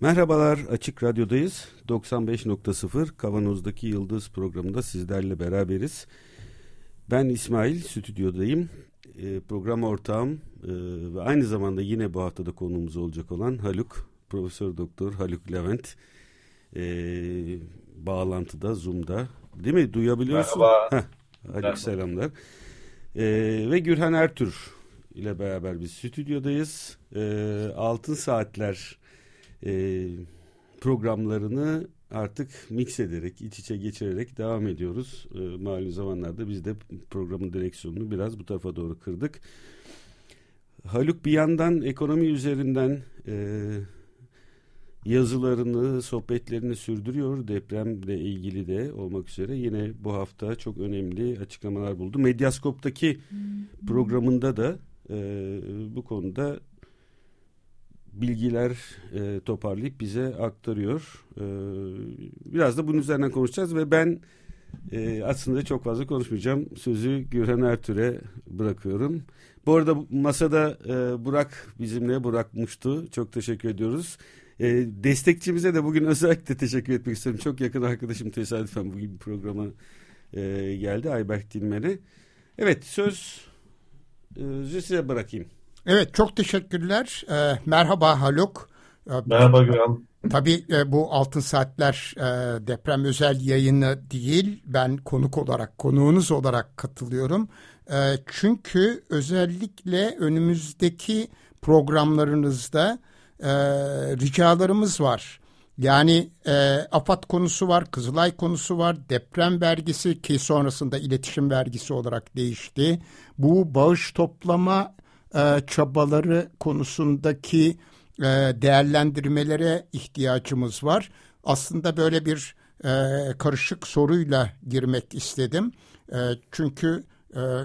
Merhabalar Açık Radyo'dayız. 95.0 Kavanoz'daki Yıldız programında sizlerle beraberiz. Ben İsmail, stüdyodayım. E, program ortağım e, ve aynı zamanda yine bu haftada konuğumuz olacak olan Haluk, Profesör Doktor Haluk Levent. E, bağlantıda, Zoom'da. Değil mi? Duyabiliyorsun. Merhaba. Heh, Haluk Merhaba. selamlar. E, ve Gürhan Ertür ile beraber biz stüdyodayız. E, Altın Saatler e, programlarını artık mix ederek, iç içe geçirerek devam ediyoruz. E, malum zamanlarda biz de programın direksiyonunu biraz bu tarafa doğru kırdık. Haluk bir yandan ekonomi üzerinden e, yazılarını, sohbetlerini sürdürüyor. Depremle ilgili de olmak üzere yine bu hafta çok önemli açıklamalar buldu. Medyaskop'taki programında da e, bu konuda bilgiler e, toparlayıp bize aktarıyor. E, biraz da bunun üzerinden konuşacağız ve ben e, aslında çok fazla konuşmayacağım. Sözü Gürhan Ertür'e bırakıyorum. Bu arada masada e, Burak bizimle Burak Muştu. Çok teşekkür ediyoruz. E, destekçimize de bugün özellikle teşekkür etmek istiyorum. Çok yakın arkadaşım tesadüfen bugün programa e, geldi Ayberk Dilmen'e. Evet söz e, size bırakayım. Evet çok teşekkürler. Ee, merhaba Haluk. Ee, Merhaba Güven. Tabii e, bu Altın Saatler e, deprem özel yayını değil. Ben konuk olarak, konuğunuz olarak katılıyorum. E, çünkü özellikle önümüzdeki programlarınızda e, ricalarımız var. Yani e, AFAD konusu var, Kızılay konusu var, deprem vergisi ki sonrasında iletişim vergisi olarak değişti. Bu bağış toplama e, çabaları konusundaki e, değerlendirmelere ihtiyacımız var. Aslında böyle bir e, karışık soruyla girmek istedim. Çünkü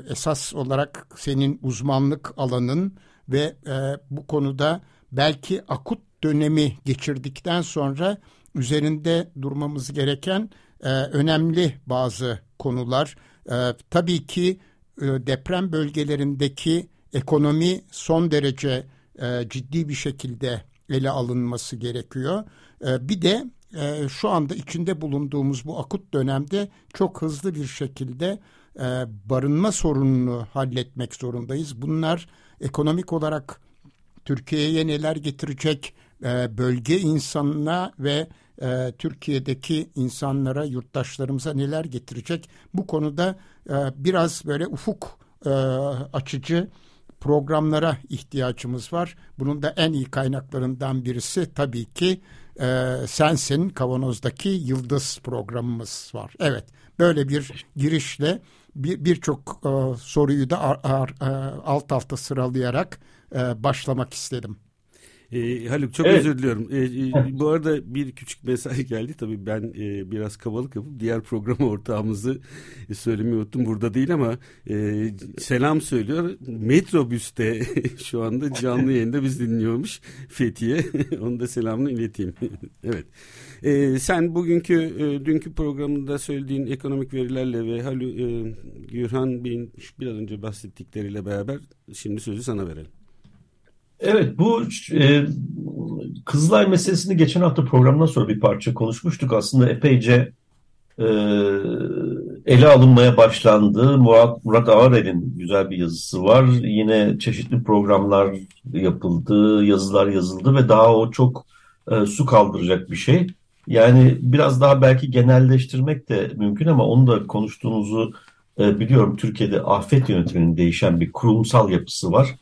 esas olarak senin uzmanlık alanın ve bu konuda belki akut dönemi geçirdikten sonra üzerinde durmamız gereken önemli bazı konular. Tabii ki deprem bölgelerindeki ekonomi son derece e, ciddi bir şekilde ele alınması gerekiyor. E, bir de e, şu anda içinde bulunduğumuz bu akut dönemde çok hızlı bir şekilde e, barınma sorununu halletmek zorundayız. Bunlar ekonomik olarak Türkiye'ye neler getirecek, e, bölge insanına ve e, Türkiye'deki insanlara, yurttaşlarımıza neler getirecek? Bu konuda e, biraz böyle ufuk e, açıcı programlara ihtiyacımız var. Bunun da en iyi kaynaklarından birisi tabii ki e, Sensin Kavanoz'daki Yıldız programımız var. Evet böyle bir girişle birçok bir e, soruyu da ar, ar, e, alt alta sıralayarak e, başlamak istedim. E, Haluk çok evet. özür diliyorum. E, e, bu arada bir küçük mesaj geldi. Tabii ben e, biraz kavalık yapıp diğer program ortağımızı e, söylemeyi unuttum. Burada değil ama e, selam söylüyor. Metrobüste şu anda canlı yayında biz dinliyormuş Fethiye. Onu da selamını ileteyim. evet. E, sen bugünkü e, dünkü programında söylediğin ekonomik verilerle ve Haluk e, Gürhan Bey'in biraz önce bahsettikleriyle beraber şimdi sözü sana verelim. Evet bu e, Kızılay meselesini geçen hafta programdan sonra bir parça konuşmuştuk. Aslında epeyce e, ele alınmaya başlandı. Murat, Murat Ağarel'in güzel bir yazısı var. Yine çeşitli programlar yapıldı, yazılar yazıldı ve daha o çok e, su kaldıracak bir şey. Yani biraz daha belki genelleştirmek de mümkün ama onu da konuştuğunuzu e, biliyorum. Türkiye'de afet yönetiminin değişen bir kurumsal yapısı var.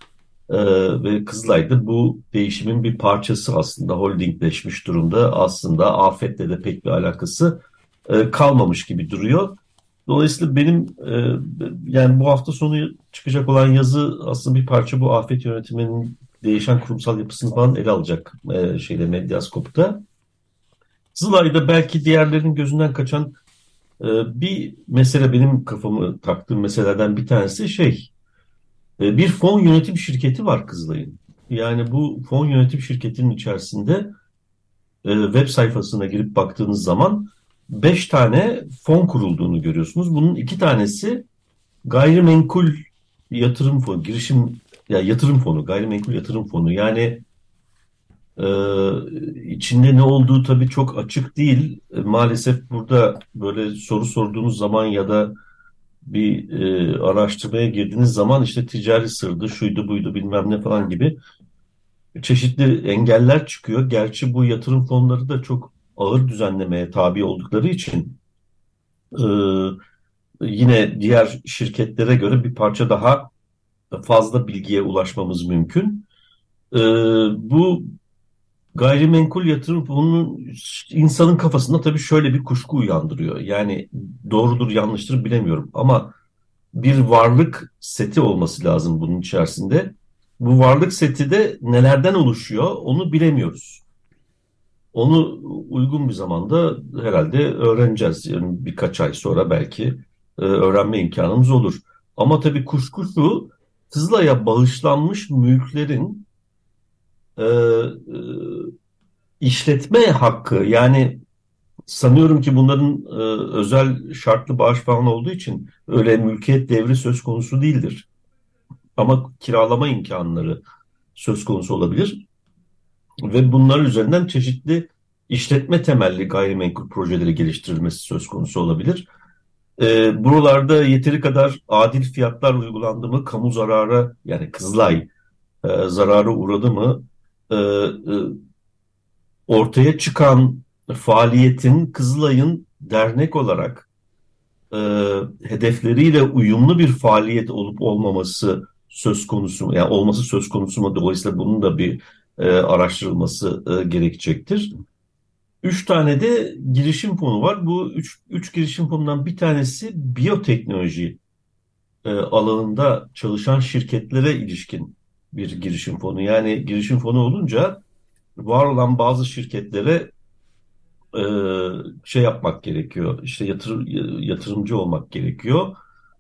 Ee, ve Kızılay'da bu değişimin bir parçası aslında holdingleşmiş durumda. Aslında afetle de pek bir alakası e, kalmamış gibi duruyor. Dolayısıyla benim e, yani bu hafta sonu çıkacak olan yazı aslında bir parça bu afet yönetiminin değişen kurumsal yapısını falan ele alacak e, şeyde Medyaskop'ta. Kızılay'da belki diğerlerinin gözünden kaçan e, bir mesele benim kafamı taktığım meselelerden bir tanesi şey e, bir fon yönetim şirketi var Kızılay'ın. Yani bu fon yönetim şirketinin içerisinde e, web sayfasına girip baktığınız zaman 5 tane fon kurulduğunu görüyorsunuz. Bunun iki tanesi gayrimenkul yatırım fonu, girişim ya yatırım fonu, gayrimenkul yatırım fonu. Yani E, içinde ne olduğu tabii çok açık değil. E, maalesef burada böyle soru sorduğunuz zaman ya da bir e, araştırmaya girdiğiniz zaman işte ticari sırdı, şuydu buydu bilmem ne falan gibi çeşitli engeller çıkıyor. Gerçi bu yatırım fonları da çok ağır düzenlemeye tabi oldukları için e, yine diğer şirketlere göre bir parça daha fazla bilgiye ulaşmamız mümkün. E, bu gayrimenkul yatırım fonunun insanın kafasında tabii şöyle bir kuşku uyandırıyor. Yani doğrudur yanlıştır bilemiyorum ama bir varlık seti olması lazım bunun içerisinde. Bu varlık seti de nelerden oluşuyor onu bilemiyoruz. Onu uygun bir zamanda herhalde öğreneceğiz. Yani birkaç ay sonra belki e, öğrenme imkanımız olur. Ama tabii kuşku şu, Tızla'ya bağışlanmış mülklerin e, e, işletme hakkı yani sanıyorum ki bunların e, özel şartlı bağış falan olduğu için öyle mülkiyet devri söz konusu değildir. Ama kiralama imkanları söz konusu olabilir. Ve bunlar üzerinden çeşitli işletme temelli gayrimenkul projeleri geliştirilmesi söz konusu olabilir. E, buralarda yeteri kadar adil fiyatlar uygulandı mı, kamu zarara yani Kızılay e, zarara uğradı mı, e, e, ortaya çıkan faaliyetin Kızılay'ın dernek olarak e, hedefleriyle uyumlu bir faaliyet olup olmaması söz konusu? Yani olması söz konusu mu? Dolayısıyla bunun da bir e, araştırılması e, gerekecektir. Üç tane de girişim fonu var. Bu üç, üç girişim fonundan bir tanesi biyoteknoloji e, alanında çalışan şirketlere ilişkin bir girişim fonu. Yani girişim fonu olunca var olan bazı şirketlere e, şey yapmak gerekiyor. İşte yatır, yatırımcı olmak gerekiyor.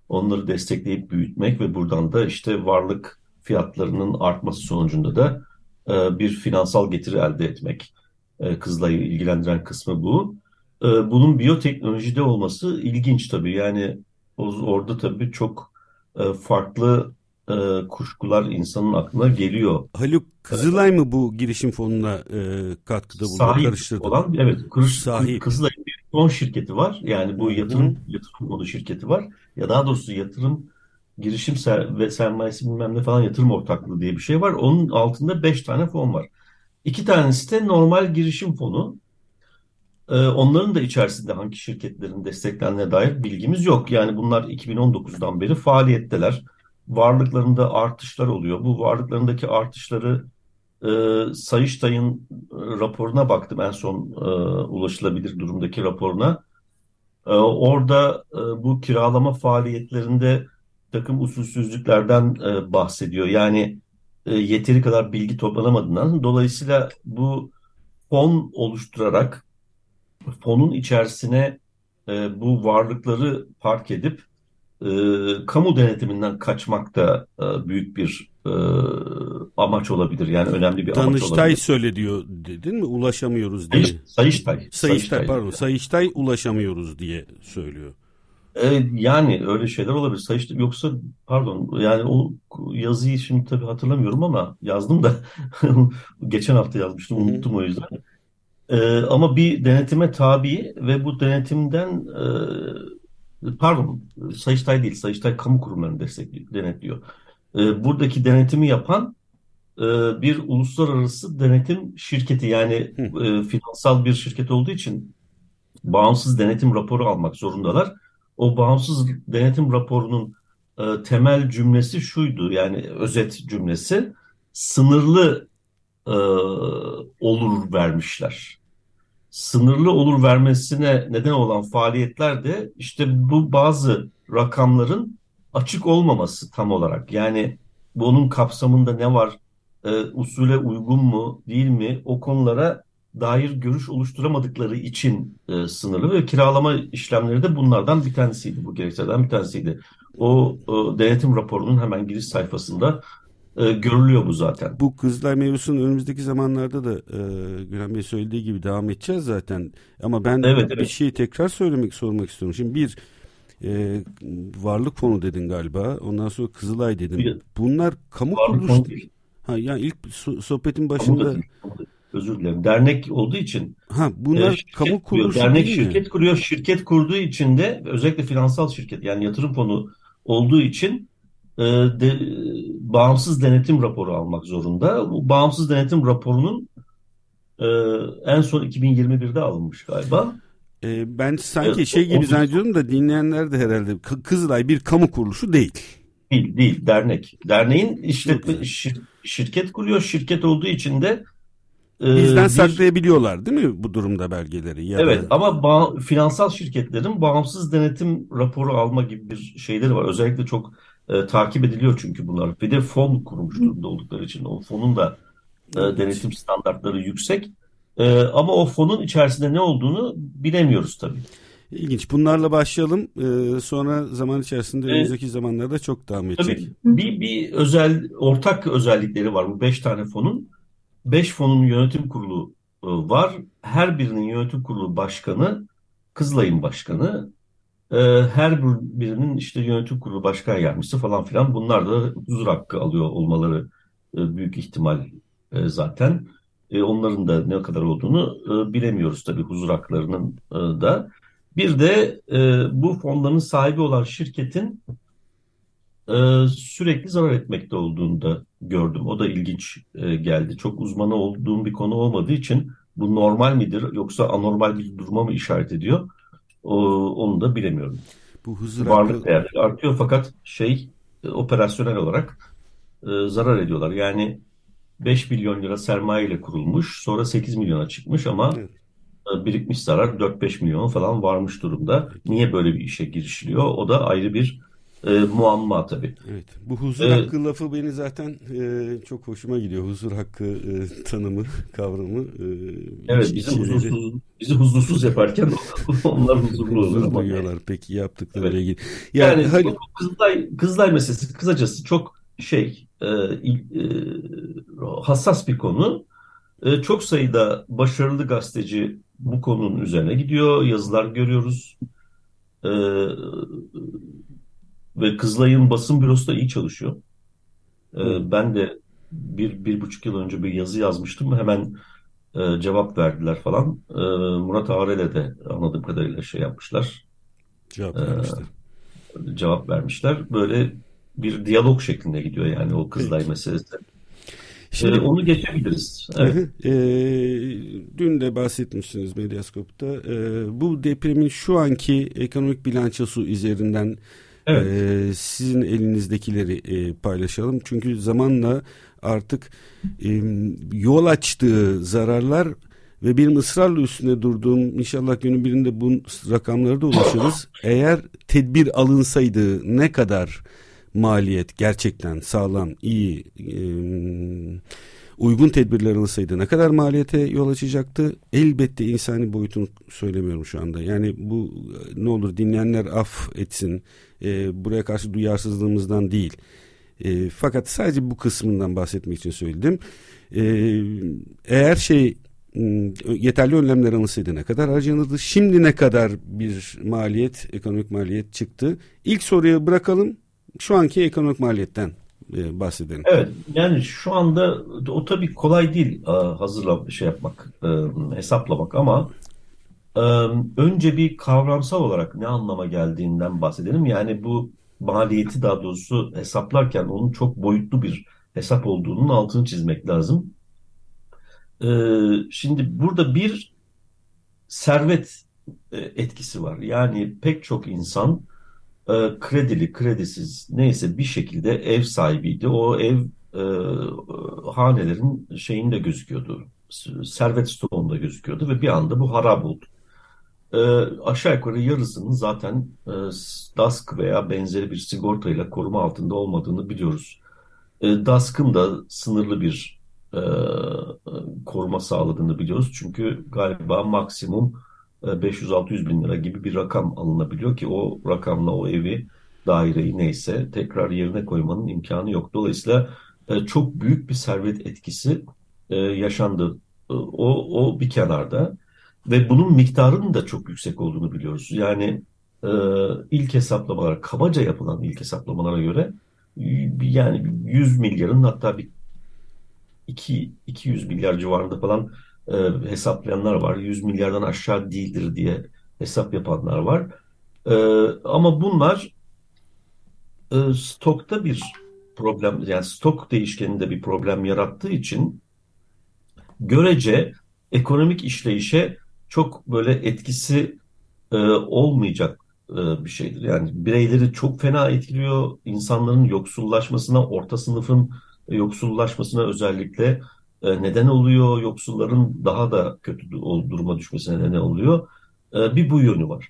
Onları destekleyip büyütmek ve buradan da işte varlık fiyatlarının artması sonucunda da e, bir finansal getiri elde etmek. E, Kızılay'ı ilgilendiren kısmı bu. E, bunun biyoteknolojide olması ilginç tabii. Yani orada tabii çok e, farklı e, kuşkular insanın aklına geliyor. Haluk Kızılay mı bu girişim fonuna e, katkıda bulundu? Sahip karıştırdı. olan evet Kırış, Sahip. Kızılay'ın bir fon şirketi var. Yani bu yatırım Hı. yatırım fonu şirketi var. Ya daha doğrusu yatırım girişim ser ve sermayesi bilmem ne falan yatırım ortaklığı diye bir şey var. Onun altında beş tane fon var. İki tanesi de normal girişim fonu. Ee, onların da içerisinde hangi şirketlerin desteklendiğine dair bilgimiz yok. Yani bunlar 2019'dan beri faaliyetteler varlıklarında artışlar oluyor. Bu varlıklarındaki artışları e, Sayıştay'ın e, raporuna baktım en son e, ulaşılabilir durumdaki raporuna. E, orada e, bu kiralama faaliyetlerinde takım usulsüzlüklerden e, bahsediyor. Yani e, yeteri kadar bilgi toplanamadığından dolayısıyla bu fon oluşturarak fonun içerisine e, bu varlıkları park edip e, kamu denetiminden kaçmak da e, büyük bir e, amaç olabilir. Yani önemli bir Danıştay amaç olabilir. Danıştay söyle diyor dedin mi? Ulaşamıyoruz diye. Sayıştay. Sayıştay, Sayıştay pardon. Sayıştay ulaşamıyoruz diye söylüyor. E, yani öyle şeyler olabilir. Sayıştay yoksa pardon yani o yazıyı şimdi tabii hatırlamıyorum ama yazdım da geçen hafta yazmıştım unuttum o yüzden. E, ama bir denetime tabi ve bu denetimden e, pardon Sayıştay değil Sayıştay kamu kurumlarını destekliyor, denetliyor. E, buradaki denetimi yapan e, bir uluslararası denetim şirketi yani e, finansal bir şirket olduğu için bağımsız denetim raporu almak zorundalar. O bağımsız denetim raporunun e, temel cümlesi şuydu yani özet cümlesi sınırlı e, olur vermişler sınırlı olur vermesine neden olan faaliyetler de işte bu bazı rakamların açık olmaması tam olarak. Yani bunun kapsamında ne var, e, usule uygun mu değil mi o konulara dair görüş oluşturamadıkları için e, sınırlı ve kiralama işlemleri de bunlardan bir tanesiydi. Bu gerekçelerden bir tanesiydi. O, o denetim raporunun hemen giriş sayfasında e, görülüyor bu zaten. Bu kızlar mevzusunun önümüzdeki zamanlarda da e, Gülen Bey söylediği gibi devam edeceğiz zaten. Ama ben evet, bir evet. şeyi tekrar söylemek sormak istiyorum. Şimdi bir e, varlık fonu dedin galiba. Ondan sonra Kızılay dedin. Bir, Bunlar kamu kuruluş. Ha yani ilk sohbetin başında özür dilerim. Dernek olduğu için ha bunlar e, kamu kuruluşu dernek şirket mi? kuruyor. Şirket kurduğu için de özellikle finansal şirket yani yatırım fonu olduğu için e, de, bağımsız denetim raporu almak zorunda. Bu bağımsız denetim raporunun e, en son 2021'de alınmış galiba. E, ben sanki evet, şey gibi zannediyorum da dinleyenler de herhalde Kızılay bir kamu kuruluşu değil. Değil, değil. Dernek. Derneğin işletme şir, şirket kuruyor. Şirket olduğu için de e, bizden bir, saklayabiliyorlar değil mi bu durumda belgeleri? Ya evet da... ama bağ, finansal şirketlerin bağımsız denetim raporu alma gibi bir şeyleri var. Özellikle çok e, takip ediliyor çünkü bunlar. Bir de fon kurmuş durumda oldukları için o fonun da e, denetim standartları yüksek. E, ama o fonun içerisinde ne olduğunu bilemiyoruz tabii. İlginç. Bunlarla başlayalım. Ee, sonra zaman içerisinde önümüzdeki zamanlarda çok devam edecek. Tabii bir, bir özel ortak özellikleri var bu beş tane fonun. Beş fonun yönetim kurulu e, var. Her birinin yönetim kurulu başkanı Kızılay'ın başkanı. E, her birinin işte yönetim kurulu başkan yardımcısı falan filan. Bunlar da huzur hakkı alıyor olmaları e, büyük ihtimal zaten. Onların da ne kadar olduğunu bilemiyoruz tabii huzur haklarının da. Bir de e, bu fonların sahibi olan şirketin e, sürekli zarar etmekte olduğunu da gördüm. O da ilginç e, geldi. Çok uzmanı olduğum bir konu olmadığı için bu normal midir yoksa anormal bir duruma mı işaret ediyor? O, onu da bilemiyorum. Bu huzur Varlık hakkı... değerleri artıyor fakat şey e, operasyonel olarak e, zarar ediyorlar. Yani 5 milyon lira sermaye ile kurulmuş sonra 8 milyona çıkmış ama evet birikmiş zarar 4-5 milyon falan varmış durumda. Niye böyle bir işe girişiliyor? O da ayrı bir e, muamma tabii. Evet. Bu huzur ee, hakkı lafı beni zaten e, çok hoşuma gidiyor. Huzur hakkı e, tanımı, kavramı. E, evet, bizi huzursuz, bizi huzursuz yaparken onlar huzurlu olur ama. duyuyorlar peki yaptıkları evet. ilgili. Yani, yani hani... Kızılay, Kızılay meselesi kısacası çok şey e, e, hassas bir konu. E, çok sayıda başarılı gazeteci bu konunun üzerine gidiyor. Yazılar görüyoruz. Ee, ve Kızılay'ın basın bürosu da iyi çalışıyor. Ee, ben de bir, bir buçuk yıl önce bir yazı yazmıştım. Hemen e, cevap verdiler falan. E, Murat Ağrel'e de anladığım kadarıyla şey yapmışlar. Cevap vermişler. E, cevap vermişler. Böyle bir diyalog şeklinde gidiyor yani o Kızılay Peki. meselesi. Şimdi, ee, onu geçebiliriz. Evet. E, dün de bahsetmişsiniz Medyaskop'ta. E, bu depremin şu anki ekonomik bilançosu üzerinden evet. e, sizin elinizdekileri e, paylaşalım. Çünkü zamanla artık e, yol açtığı zararlar ve benim ısrarla üstünde durduğum inşallah günün birinde bu rakamlara da ulaşırız. Eğer tedbir alınsaydı ne kadar maliyet gerçekten sağlam, iyi, e, uygun tedbirler alınsaydı ne kadar maliyete yol açacaktı? Elbette insani boyutunu söylemiyorum şu anda. Yani bu ne olur dinleyenler af etsin. E, buraya karşı duyarsızlığımızdan değil. E, fakat sadece bu kısmından bahsetmek için söyledim. E, eğer şey yeterli önlemler alınsaydı ne kadar harcanırdı? Şimdi ne kadar bir maliyet, ekonomik maliyet çıktı? İlk soruya bırakalım şu anki ekonomik maliyetten e, bahsedelim. Evet yani şu anda o tabii kolay değil e, hazırla şey yapmak, e, hesaplamak ama önce bir kavramsal olarak ne anlama geldiğinden bahsedelim. Yani bu maliyeti daha doğrusu hesaplarken onun çok boyutlu bir hesap olduğunun altını çizmek lazım. Şimdi burada bir servet etkisi var. Yani pek çok insan e, kredili, kredisiz neyse bir şekilde ev sahibiydi. O ev e, hanelerin şeyinde gözüküyordu. Servet stoğunda gözüküyordu ve bir anda bu harap oldu. E, aşağı yukarı yarısının zaten e, DASK veya benzeri bir sigortayla koruma altında olmadığını biliyoruz. E, DASK'ın da sınırlı bir e, koruma sağladığını biliyoruz. Çünkü galiba maksimum 500-600 e, bin lira gibi bir rakam alınabiliyor ki o rakamla o evi, daireyi neyse tekrar yerine koymanın imkanı yok. Dolayısıyla e, çok büyük bir servet etkisi e, yaşandı. O, o bir kenarda ve bunun miktarının da çok yüksek olduğunu biliyoruz. Yani ilk hesaplamalar, kabaca yapılan ilk hesaplamalara göre yani 100 milyarın hatta bir 2 200 milyar civarında falan e, hesaplayanlar var. 100 milyardan aşağı değildir diye hesap yapanlar var. E, ama bunlar e, stokta bir problem yani stok değişkeninde bir problem yarattığı için görece ekonomik işleyişe çok böyle etkisi e, olmayacak e, bir şeydir. Yani bireyleri çok fena etkiliyor. insanların yoksullaşmasına, orta sınıfın yoksullaşmasına özellikle neden oluyor. Yoksulların daha da kötü duruma düşmesine neden oluyor. E, bir bu yönü var.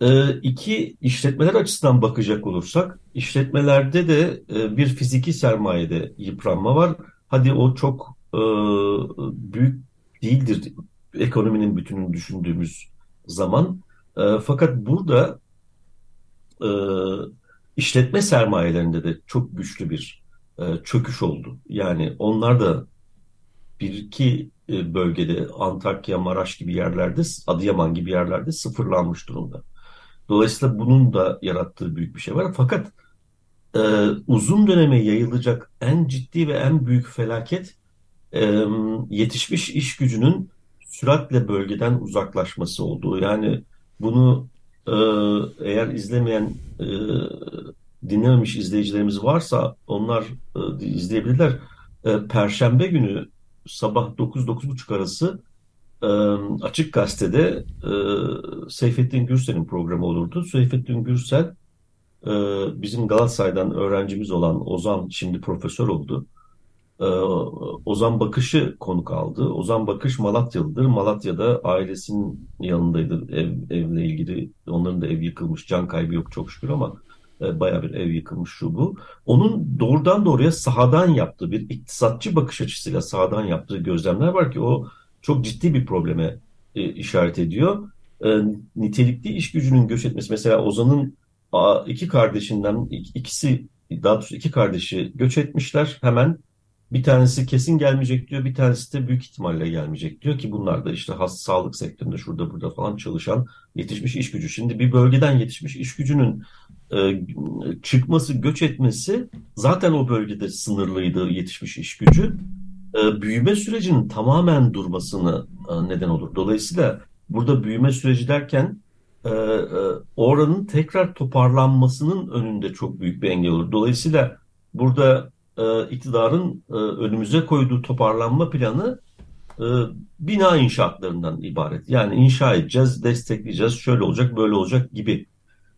E, iki işletmeler açısından bakacak olursak, işletmelerde de e, bir fiziki sermayede yıpranma var. Hadi o çok e, büyük değildir ekonominin bütününü düşündüğümüz zaman. Fakat burada e, işletme sermayelerinde de çok güçlü bir çöküş oldu. Yani onlar da bir iki e, bölgede Antakya, Maraş gibi yerlerde, Adıyaman gibi yerlerde sıfırlanmış durumda. Dolayısıyla bunun da yarattığı büyük bir şey var. Fakat e, uzun döneme yayılacak en ciddi ve en büyük felaket e, yetişmiş iş gücünün süratle bölgeden uzaklaşması olduğu. Yani bunu e, eğer izlemeyen, e, dinlememiş izleyicilerimiz varsa onlar e, izleyebilirler. E, Perşembe günü sabah 9-9.30 arası e, Açık Gazete'de e, Seyfettin Gürsel'in programı olurdu. Seyfettin Gürsel e, bizim Galatasaray'dan öğrencimiz olan Ozan şimdi profesör oldu. Ee, Ozan Bakış'ı konuk aldı. Ozan Bakış Malatyalıdır. Malatya'da ailesinin yanındaydı ev, evle ilgili. Onların da ev yıkılmış. Can kaybı yok çok şükür ama e, baya bir ev yıkılmış şu bu. Onun doğrudan doğruya sahadan yaptığı bir iktisatçı bakış açısıyla sahadan yaptığı gözlemler var ki o çok ciddi bir probleme e, işaret ediyor. E, nitelikli iş gücünün göç etmesi mesela Ozan'ın iki kardeşinden ikisi daha doğrusu iki kardeşi göç etmişler hemen bir tanesi kesin gelmeyecek diyor, bir tanesi de büyük ihtimalle gelmeyecek diyor ki bunlar da işte has sağlık sektöründe şurada burada falan çalışan yetişmiş iş gücü. Şimdi bir bölgeden yetişmiş iş gücünün e, çıkması, göç etmesi zaten o bölgede sınırlıydı yetişmiş iş gücü. E, büyüme sürecinin tamamen durmasını e, neden olur. Dolayısıyla burada büyüme süreci derken e, e, oranın tekrar toparlanmasının önünde çok büyük bir engel olur. Dolayısıyla burada e, iktidarın e, önümüze koyduğu toparlanma planı e, bina inşaatlarından ibaret. Yani inşa edeceğiz, destekleyeceğiz, şöyle olacak, böyle olacak gibi.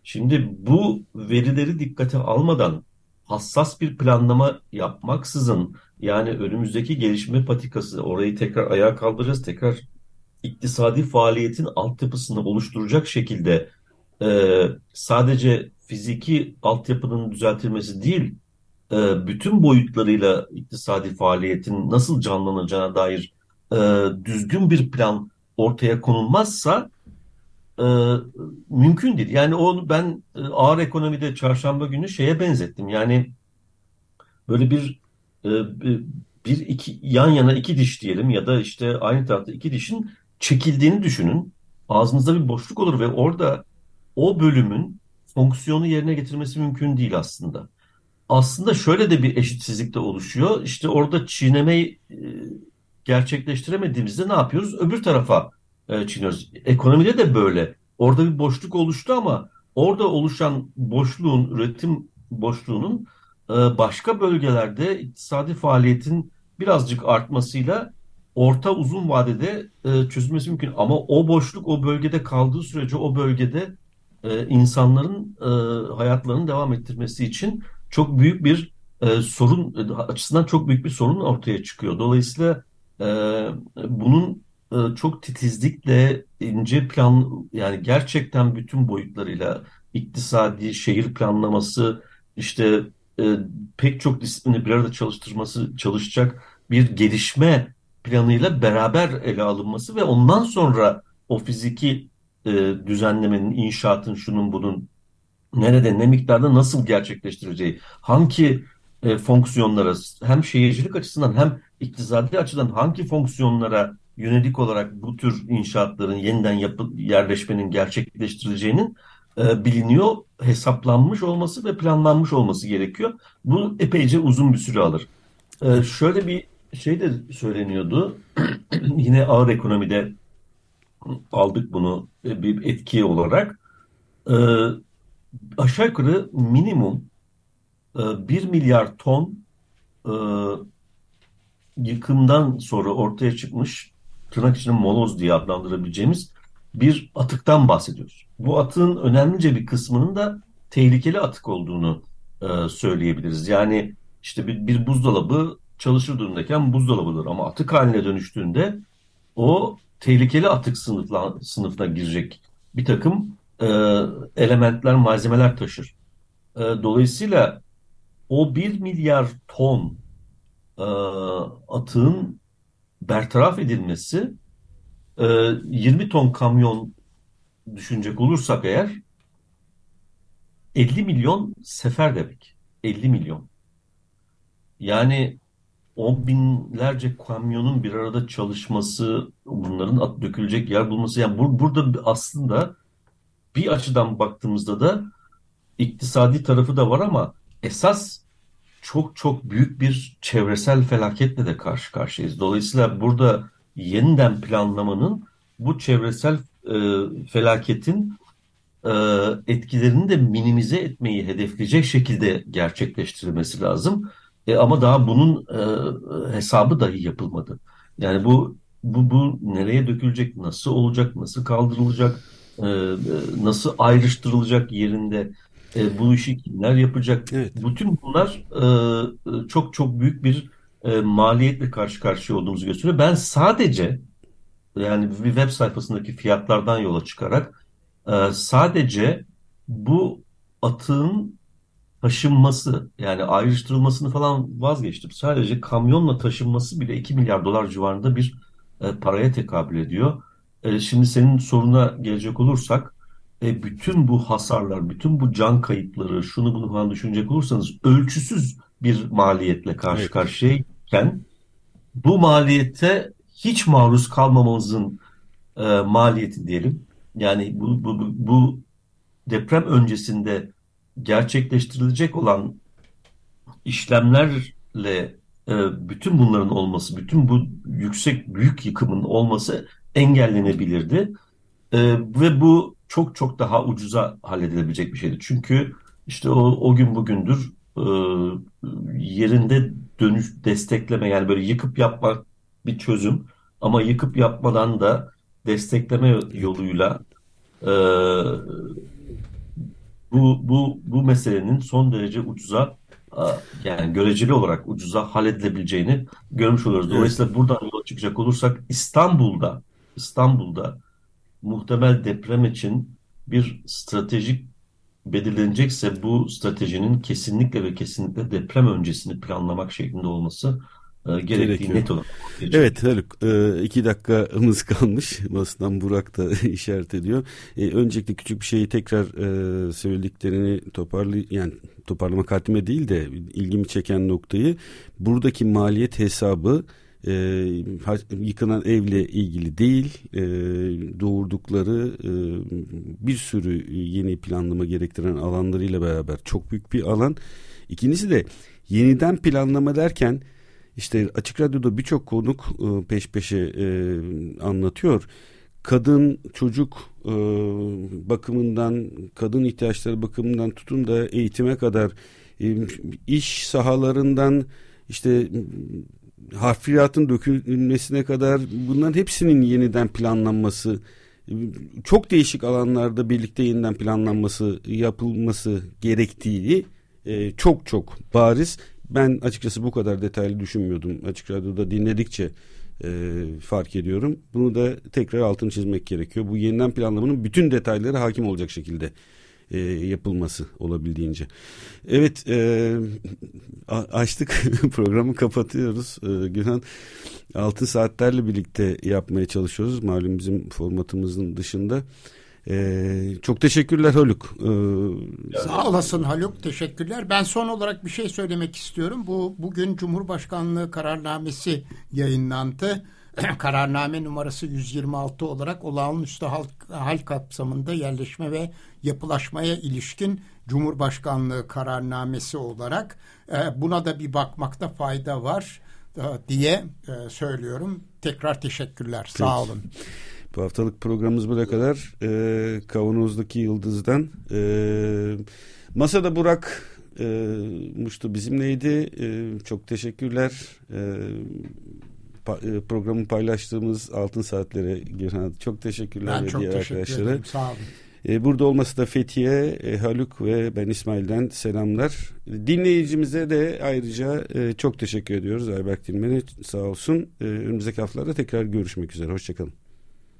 Şimdi bu verileri dikkate almadan hassas bir planlama yapmaksızın yani önümüzdeki gelişme patikası orayı tekrar ayağa kaldıracağız, tekrar iktisadi faaliyetin altyapısını oluşturacak şekilde e, sadece fiziki altyapının düzeltilmesi değil, e, bütün boyutlarıyla iktisadi faaliyetin nasıl canlanacağına dair e, düzgün bir plan ortaya konulmazsa e, mümkün değil. Yani onu ben e, ağır ekonomide çarşamba günü şeye benzettim. Yani böyle bir e, bir iki yan yana iki diş diyelim ya da işte aynı tarafta iki dişin çekildiğini düşünün. Ağzınızda bir boşluk olur ve orada o bölümün fonksiyonu yerine getirmesi mümkün değil aslında aslında şöyle de bir eşitsizlik de oluşuyor. İşte orada çiğnemeyi e, gerçekleştiremediğimizde ne yapıyoruz? Öbür tarafa e, çiğniyoruz. Ekonomide de böyle. Orada bir boşluk oluştu ama orada oluşan boşluğun, üretim boşluğunun e, başka bölgelerde iktisadi faaliyetin birazcık artmasıyla orta uzun vadede çözülmesi mümkün. Ama o boşluk o bölgede kaldığı sürece o bölgede insanların hayatlarını devam ettirmesi için çok büyük bir e, sorun açısından çok büyük bir sorun ortaya çıkıyor. Dolayısıyla e, bunun e, çok titizlikle ince plan yani gerçekten bütün boyutlarıyla iktisadi şehir planlaması işte e, pek çok disiplini bir arada çalıştırması çalışacak bir gelişme planıyla beraber ele alınması ve ondan sonra o fiziki e, düzenlemenin, inşaatın, şunun bunun nerede, ne miktarda nasıl gerçekleştireceği, hangi e, fonksiyonlara hem şehircilik açısından hem iktisadi açıdan hangi fonksiyonlara yönelik olarak bu tür inşaatların yeniden yapı, yerleşmenin gerçekleştirileceğinin e, biliniyor, hesaplanmış olması ve planlanmış olması gerekiyor. Bu epeyce uzun bir süre alır. E, şöyle bir şey de söyleniyordu. Yine ağır ekonomide aldık bunu bir etki olarak. Ee, aşağı yukarı minimum e, 1 milyar ton e, yıkımdan sonra ortaya çıkmış tırnak içinde moloz diye adlandırabileceğimiz bir atıktan bahsediyoruz. Bu atığın önemlice bir kısmının da tehlikeli atık olduğunu e, söyleyebiliriz. Yani işte bir, bir buzdolabı çalışır durumdayken buzdolabıdır ama atık haline dönüştüğünde o tehlikeli atık sınıfla, sınıfına girecek bir takım e, elementler, malzemeler taşır. E, dolayısıyla o bir milyar ton e, atığın bertaraf edilmesi e, 20 ton kamyon düşünecek olursak eğer 50 milyon sefer demek. 50 milyon. Yani on binlerce kamyonun bir arada çalışması, bunların at dökülecek yer bulması. Yani bur burada aslında bir açıdan baktığımızda da iktisadi tarafı da var ama esas çok çok büyük bir çevresel felaketle de karşı karşıyayız. Dolayısıyla burada yeniden planlamanın bu çevresel e, felaketin e, etkilerini de minimize etmeyi hedefleyecek şekilde gerçekleştirilmesi lazım. E, ama daha bunun e, hesabı dahi yapılmadı. Yani bu bu bu nereye dökülecek, nasıl olacak, nasıl kaldırılacak, e, nasıl ayrıştırılacak yerinde, e, bu işi kimler yapacak? Evet. Bütün bunlar e, çok çok büyük bir e, maliyetle karşı karşıya olduğumuzu gösteriyor. Ben sadece yani bir web sayfasındaki fiyatlardan yola çıkarak e, sadece bu atığın taşınması yani ayrıştırılmasını falan vazgeçtim. Sadece kamyonla taşınması bile 2 milyar dolar civarında bir e, paraya tekabül ediyor. E, şimdi senin soruna gelecek olursak e, bütün bu hasarlar, bütün bu can kayıpları, şunu bunu falan düşünecek olursanız ölçüsüz bir maliyetle karşı evet. karşıyayken bu maliyete hiç maruz kalmamamızın e, maliyeti diyelim. Yani bu, bu, bu, bu deprem öncesinde gerçekleştirilecek olan işlemlerle e, bütün bunların olması, bütün bu yüksek büyük yıkımın olması engellenebilirdi. E, ve bu çok çok daha ucuza halledilebilecek bir şeydi. Çünkü işte o, o gün bugündür e, yerinde dönüş destekleme yani böyle yıkıp yapmak bir çözüm ama yıkıp yapmadan da destekleme yoluyla e, bu, bu, bu meselenin son derece ucuza yani göreceli olarak ucuza halledilebileceğini görmüş oluruz. Dolayısıyla evet. buradan yola çıkacak olursak İstanbul'da İstanbul'da muhtemel deprem için bir stratejik belirlenecekse bu stratejinin kesinlikle ve kesinlikle deprem öncesini planlamak şeklinde olması e, gerektiği net olarak. Evet Haluk e, iki dakikamız kalmış. Basından Burak da işaret ediyor. E, öncelikle küçük bir şeyi tekrar söylediklerini toparlı yani toparlamak haddime değil de ilgimi çeken noktayı buradaki maliyet hesabı e, yıkılan evle ilgili değil e, doğurdukları e, bir sürü yeni planlama gerektiren alanlarıyla beraber çok büyük bir alan. İkincisi de yeniden planlama derken işte Açık Radyo'da birçok konuk e, peş peşe e, anlatıyor. Kadın, çocuk e, bakımından, kadın ihtiyaçları bakımından tutun da eğitime kadar iş sahalarından işte harfiyatın dökülmesine kadar bunların hepsinin yeniden planlanması çok değişik alanlarda birlikte yeniden planlanması yapılması gerektiği çok çok bariz ben açıkçası bu kadar detaylı düşünmüyordum. Açık Radyo'da dinledikçe e, fark ediyorum. Bunu da tekrar altını çizmek gerekiyor. Bu yeniden planlamanın bütün detayları hakim olacak şekilde e, yapılması olabildiğince. Evet e, açtık programı kapatıyoruz. E, Günhan 6 saatlerle birlikte yapmaya çalışıyoruz. Malum bizim formatımızın dışında. Ee, çok teşekkürler Haluk. Ee, Sağ olasın Haluk. Teşekkürler. Ben son olarak bir şey söylemek istiyorum. Bu bugün Cumhurbaşkanlığı kararnamesi yayınlandı. Kararname numarası 126 olarak olağanüstü hal, hal kapsamında yerleşme ve yapılaşmaya ilişkin Cumhurbaşkanlığı kararnamesi olarak e, buna da bir bakmakta fayda var. diye söylüyorum. Tekrar teşekkürler. Peki. Sağ olun. Bu haftalık programımız buraya kadar. E, Kavanoz'daki Yıldız'dan. E, masada Burak e, Muştu bizimleydi. E, çok teşekkürler. E, e, programı paylaştığımız Altın Saatlere Girhan çok teşekkürler. Ben çok diğer teşekkür arkadaşlara. ederim. Sağ olun. E, burada olması da Fethiye, e, Haluk ve ben İsmail'den selamlar. Dinleyicimize de ayrıca e, çok teşekkür ediyoruz. Ayberk Dilmen'e sağ olsun. Önümüzdeki haftalarda tekrar görüşmek üzere. Hoşçakalın.